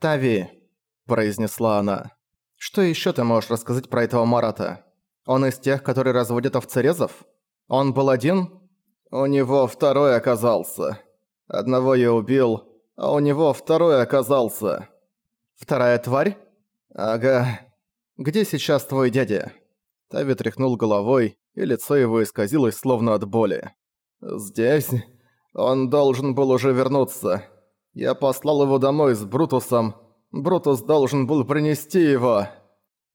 «Тави», – произнесла она, – «что ещё ты можешь рассказать про этого Марата? Он из тех, которые разводят овцерезов? Он был один?» «У него второй оказался. Одного я убил, а у него второй оказался». «Вторая тварь?» «Ага. Где сейчас твой дядя?» Тави тряхнул головой, и лицо его исказилось словно от боли. «Здесь? Он должен был уже вернуться. Я послал его домой с Брутусом. Брутус должен был принести его».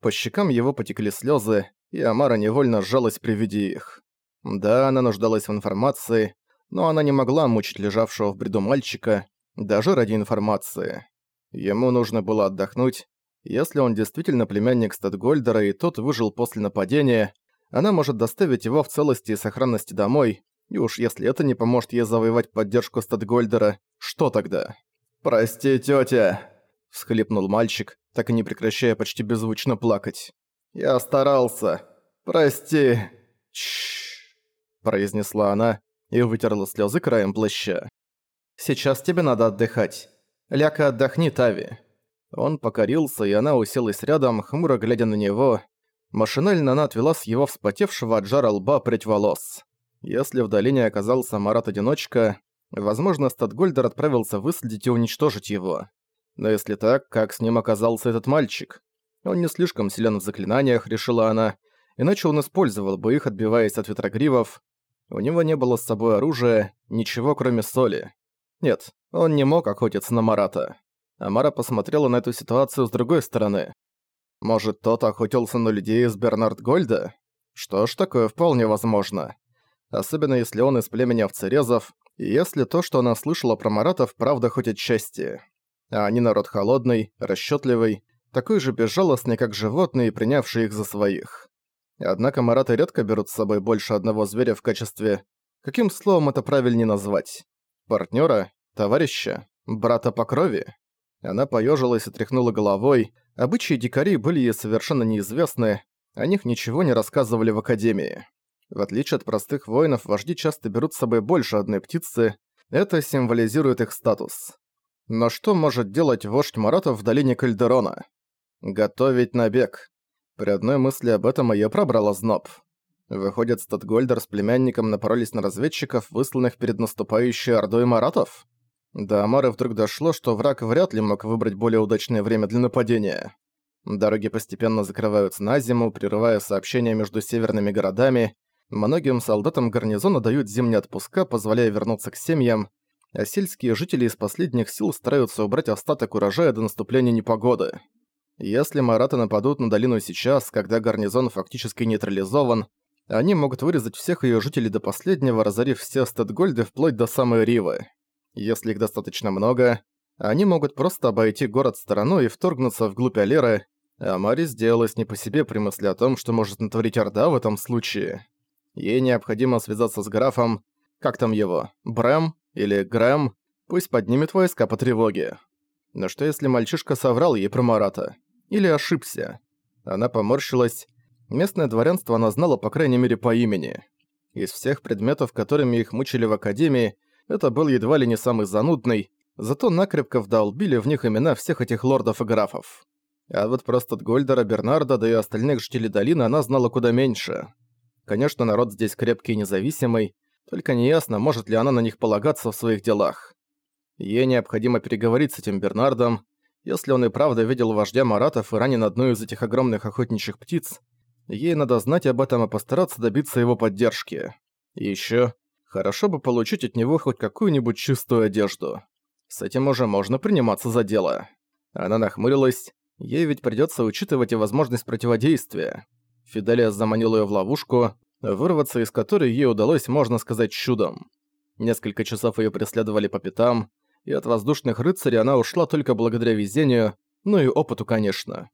По щекам его потекли слезы, и Амара невольно сжалась при виде их. Да, она нуждалась в информации, но она не могла мучить лежавшего в бреду мальчика, даже ради информации. Ему нужно было отдохнуть. Если он действительно племянник Статгольдера и тот выжил после нападения, она может доставить его в целости и сохранности домой, и уж если это не поможет ей завоевать поддержку Статгольдера, что тогда? «Прости, тётя!» – всхлипнул мальчик, так и не прекращая почти беззвучно плакать. «Я старался. Прости!» «Чшшш!» – произнесла она и вытерла слезы краем плаща. «Сейчас тебе надо отдыхать. Ляка, отдохни, Тави». Он покорился, и она уселась рядом, хмуро глядя на него. Машинально она отвела с его вспотевшего от жара лба прядь волос. Если в долине оказался Марат-одиночка, возможно, Статгольдер отправился выследить и уничтожить его. Но если так, как с ним оказался этот мальчик? Он не слишком силен в заклинаниях, решила она, иначе он использовал бы их, отбиваясь от ветрогривов. У него не было с собой оружия, ничего кроме соли. Нет, он не мог охотиться на Марата. Амара посмотрела на эту ситуацию с другой стороны. Может, тот охотился на людей из Бернард Гольда? Что ж, такое вполне возможно особенно если он из племени овцерезов, и если то, что она слышала про маратов, правда хоть отчасти. А они народ холодный, расчетливый, такой же безжалостный, как животные, принявшие их за своих. Однако мараты редко берут с собой больше одного зверя в качестве... Каким словом это правильнее назвать? Партнера, Товарища? Брата по крови? Она поежилась и тряхнула головой. Обычаи дикарей были ей совершенно неизвестны, о них ничего не рассказывали в Академии. В отличие от простых воинов, вожди часто берут с собой больше одной птицы, это символизирует их статус. Но что может делать вождь Маратов в долине Кальдерона? Готовить набег. При одной мысли об этом её пробрало зноб. Выходит, Статгольдер с племянником напоролись на разведчиков, высланных перед наступающей ордой Маратов? До Амары вдруг дошло, что враг вряд ли мог выбрать более удачное время для нападения. Дороги постепенно закрываются на зиму, прерывая сообщения между северными городами, Многим солдатам гарнизона дают зимние отпуска, позволяя вернуться к семьям, а сельские жители из последних сил стараются убрать остаток урожая до наступления непогоды. Если мараты нападут на долину сейчас, когда гарнизон фактически нейтрализован, они могут вырезать всех ее жителей до последнего, разорив все Стэдгольды вплоть до самой Ривы. Если их достаточно много, они могут просто обойти город стороной и вторгнуться вглубь Алеры, а Мари сделалась не по себе при мысли о том, что может натворить Орда в этом случае. Ей необходимо связаться с графом, как там его, Брэм или Грэм, пусть поднимет войска по тревоге. Но что если мальчишка соврал ей про Марата? Или ошибся? Она поморщилась. Местное дворянство она знала по крайней мере по имени. Из всех предметов, которыми их мучили в академии, это был едва ли не самый занудный, зато накрепко вдолбили в них имена всех этих лордов и графов. А вот просто от Гольдера, Бернарда, да и остальных жителей долины она знала куда меньше. Конечно, народ здесь крепкий и независимый, только неясно, может ли она на них полагаться в своих делах. Ей необходимо переговорить с этим Бернардом. Если он и правда видел вождя Маратов и ранен одну из этих огромных охотничьих птиц, ей надо знать об этом и постараться добиться его поддержки. И ещё, хорошо бы получить от него хоть какую-нибудь чистую одежду. С этим уже можно приниматься за дело. Она нахмурилась, ей ведь придётся учитывать и возможность противодействия. Фиделия заманил ее в ловушку, вырваться из которой ей удалось, можно сказать, чудом. Несколько часов ее преследовали по пятам, и от воздушных рыцарей она ушла только благодаря везению, ну и опыту, конечно.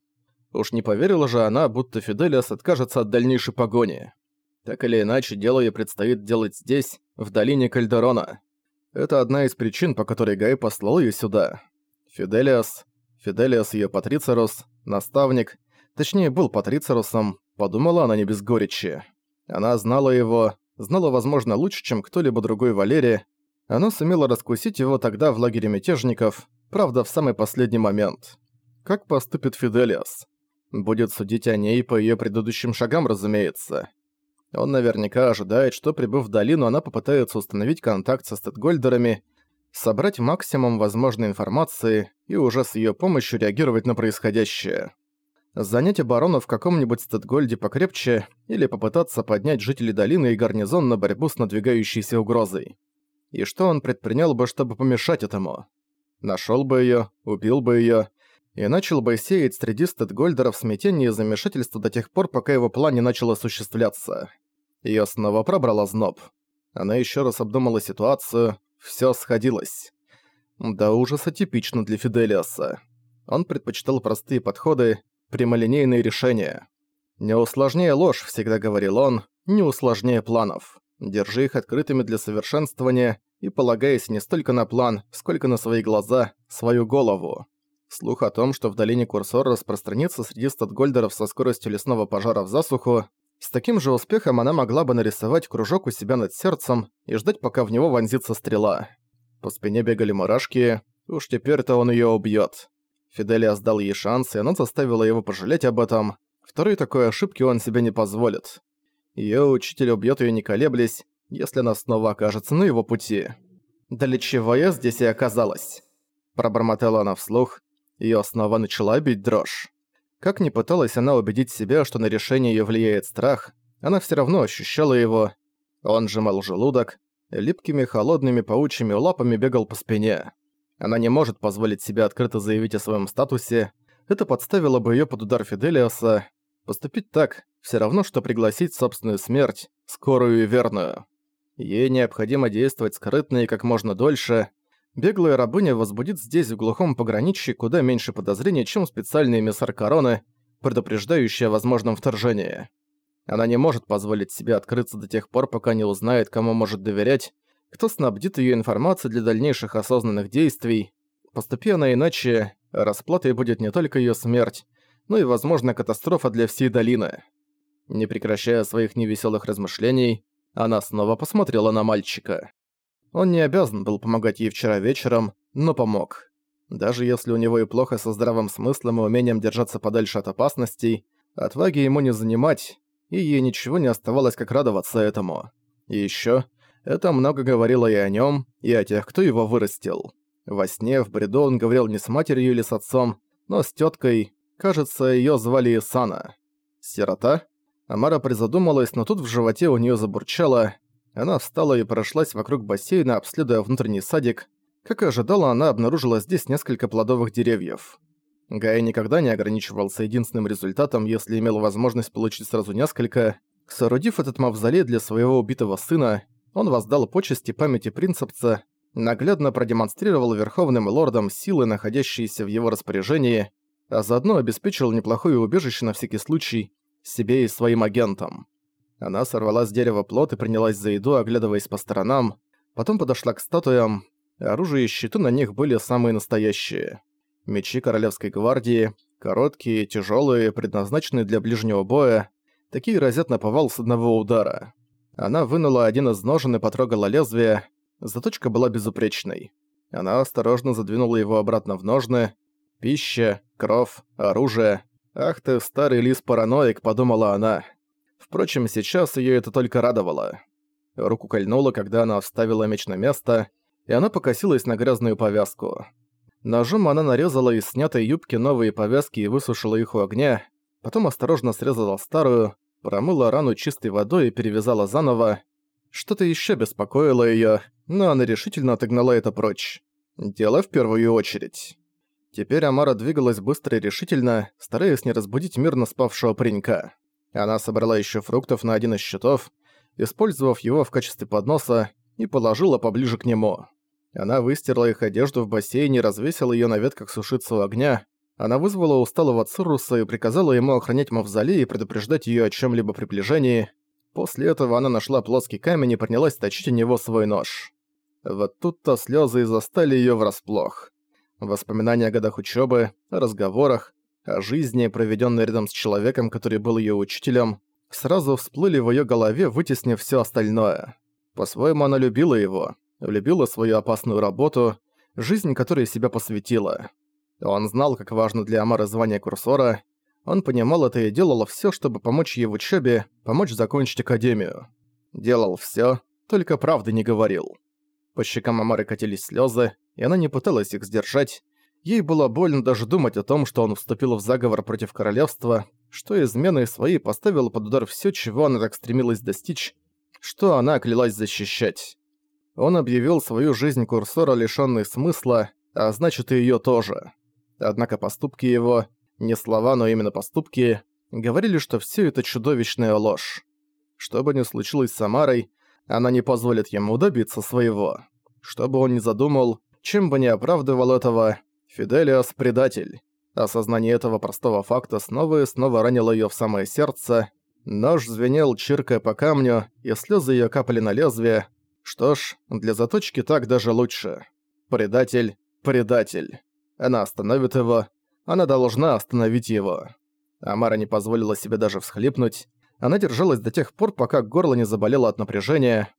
Уж не поверила же она, будто Фиделиас откажется от дальнейшей погони. Так или иначе, дело ей предстоит делать здесь, в долине Кальдерона. Это одна из причин, по которой Гай послал ее сюда. Фиделиас, Фиделиас ее Патрицерус, наставник, точнее был Патрицерусом, Подумала она не без горечи. Она знала его, знала, возможно, лучше, чем кто-либо другой Валерия. Она сумела раскусить его тогда в лагере мятежников, правда, в самый последний момент. Как поступит Фиделиас? Будет судить о ней по её предыдущим шагам, разумеется. Он наверняка ожидает, что, прибыв в долину, она попытается установить контакт со стетгольдерами, собрать максимум возможной информации и уже с её помощью реагировать на происходящее. Занять оборону в каком-нибудь стетгольде покрепче или попытаться поднять жителей долины и гарнизон на борьбу с надвигающейся угрозой. И что он предпринял бы, чтобы помешать этому? Нашёл бы её, убил бы её и начал бы сеять среди стетгольдеров смятение и замешательство до тех пор, пока его план не начал осуществляться. Её снова пробрала зноб. Она ещё раз обдумала ситуацию, всё сходилось. До ужаса типично для Фиделиаса. Он предпочитал простые подходы, прямолинейные решения. «Не усложняя ложь», — всегда говорил он, — «не усложняя планов. Держи их открытыми для совершенствования и полагаясь не столько на план, сколько на свои глаза, свою голову». Слух о том, что в долине Курсор распространится среди статгольдеров со скоростью лесного пожара в засуху, с таким же успехом она могла бы нарисовать кружок у себя над сердцем и ждать, пока в него вонзится стрела. По спине бегали мурашки, уж теперь-то он её убьёт. Фиделиас дал ей шанс, и она заставила его пожалеть об этом. Второй такой ошибки он себе не позволит. Её учитель убьёт её не колеблясь, если она снова окажется на его пути. «Да для чего я здесь и оказалась?» Пробормотала она вслух, её снова начала бить дрожь. Как ни пыталась она убедить себя, что на решение её влияет страх, она всё равно ощущала его. Он сжимал желудок, липкими холодными паучьими лапами бегал по спине. Она не может позволить себе открыто заявить о своем статусе. Это подставило бы ее под удар Фиделиаса. Поступить так – все равно, что пригласить собственную смерть, скорую и верную. Ей необходимо действовать скрытно и как можно дольше. Беглая рабыня возбудит здесь, в глухом пограничье, куда меньше подозрений, чем специальные эмиссар короны, предупреждающие о возможном вторжении. Она не может позволить себе открыться до тех пор, пока не узнает, кому может доверять, кто снабдит ее информацией для дальнейших осознанных действий. Поступи она иначе, расплатой будет не только ее смерть, но и, возможно, катастрофа для всей долины. Не прекращая своих невеселых размышлений, она снова посмотрела на мальчика. Он не обязан был помогать ей вчера вечером, но помог. Даже если у него и плохо со здравым смыслом и умением держаться подальше от опасностей, отваги ему не занимать, и ей ничего не оставалось, как радоваться этому. И ещё это много говорило и о нем, и о тех, кто его вырастил. Во сне, в бреду он говорил не с матерью или с отцом, но с теткой. Кажется, ее звали Исана. Сирота? Амара призадумалась, но тут в животе у нее забурчало. Она встала и прошлась вокруг бассейна, обследуя внутренний садик. Как и ожидала, она обнаружила здесь несколько плодовых деревьев. Гай никогда не ограничивался единственным результатом, если имел возможность получить сразу несколько. Соорудив этот мавзолей для своего убитого сына, он воздал почести памяти принцепца, наглядно продемонстрировал верховным лордам силы, находящиеся в его распоряжении, а заодно обеспечил неплохое убежище на всякий случай себе и своим агентам. Она сорвала с дерева плод и принялась за еду, оглядываясь по сторонам, потом подошла к статуям, оружие и щиты на них были самые настоящие. Мечи Королевской гвардии, короткие, тяжелые, предназначенные для ближнего боя, такие разят на повал с одного удара. Она вынула один из ножен и потрогала лезвие. Заточка была безупречной. Она осторожно задвинула его обратно в ножны. Пища, кровь, оружие. «Ах ты, старый лис-параноик», — подумала она. Впрочем, сейчас её это только радовало. Руку кольнула, когда она вставила меч на место, и она покосилась на грязную повязку. Ножом она нарезала из снятой юбки новые повязки и высушила их у огня, потом осторожно срезала старую, промыла рану чистой водой и перевязала заново. Что-то еще беспокоило ее, но она решительно отогнала это прочь. Дело в первую очередь. Теперь Амара двигалась быстро и решительно, стараясь не разбудить мирно спавшего паренька. Она собрала еще фруктов на один из щитов, использовав его в качестве подноса, и положила поближе к нему. Она выстирала их одежду в бассейне и развесила ее на ветках сушиться у огня, она вызвала усталого Цируса и приказала ему охранять мавзолей и предупреждать её о чём-либо приближении. После этого она нашла плоский камень и принялась точить у него свой нож. Вот тут-то слёзы и застали её врасплох. Воспоминания о годах учёбы, о разговорах, о жизни, проведённой рядом с человеком, который был её учителем, сразу всплыли в её голове, вытеснив всё остальное. По-своему она любила его, любила свою опасную работу, жизнь которой себя посвятила. Он знал, как важно для Амары звание курсора, он понимал это и делал все, чтобы помочь ей в учебе, помочь закончить академию. Делал все, только правды не говорил. По щекам Амары катились слезы, и она не пыталась их сдержать. Ей было больно даже думать о том, что он вступил в заговор против королевства, что изменой своей поставил под удар все, чего она так стремилась достичь, что она клялась защищать. Он объявил свою жизнь курсора лишённой смысла, а значит и её тоже. Однако поступки его, не слова, но именно поступки, говорили, что всё это чудовищная ложь. Что бы ни случилось с Самарой, она не позволит ему добиться своего. Что бы он ни задумал, чем бы ни оправдывал этого, Фиделиас – предатель. Осознание этого простого факта снова и снова ранило её в самое сердце. Нож звенел, чиркая по камню, и слёзы её капали на лезвие. Что ж, для заточки так даже лучше. Предатель – предатель. Она остановит его, она должна остановить его. Амара не позволила себе даже всхлипнуть. Она держалась до тех пор, пока горло не заболело от напряжения.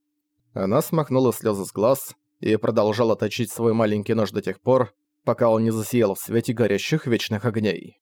Она смахнула слезы с глаз и продолжала точить свой маленький нож до тех пор, пока он не засиял в свете горящих вечных огней.